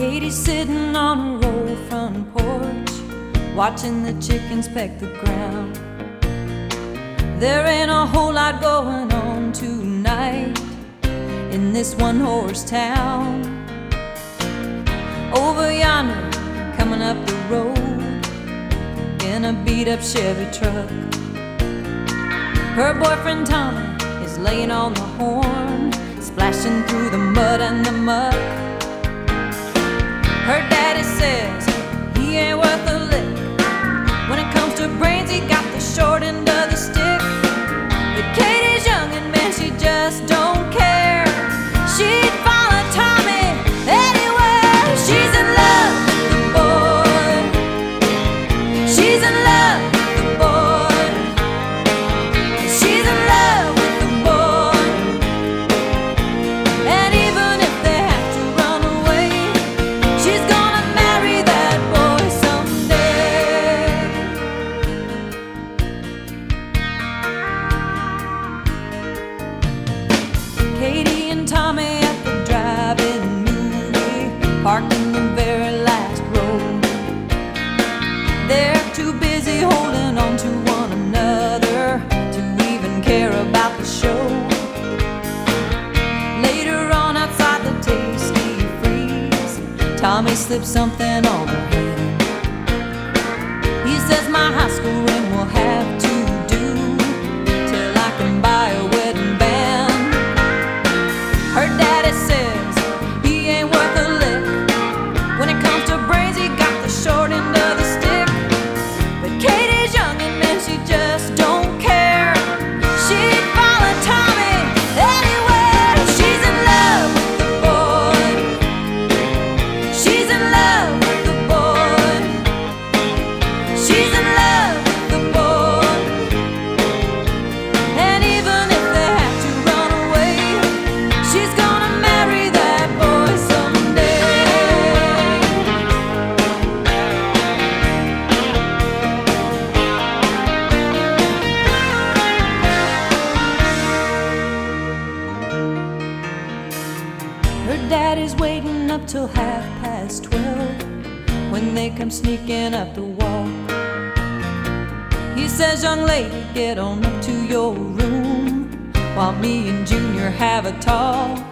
Katie's sitting on her old front porch, watching the chickens peck the ground. There ain't a whole lot going on tonight in this one horse town. Over yonder, coming up the road in a beat up Chevy truck. Her boyfriend Tommy is laying on the horn, splashing through the mud and the muck daddy says he ain't worth a lick. When it comes to brains, he got the short end of the stick. But Katie's young and man, she just don't. slip something over. Her daddy's waiting up till half past twelve when they come sneaking up the wall. He says, Young lady, get on up to your room while me and Junior have a talk.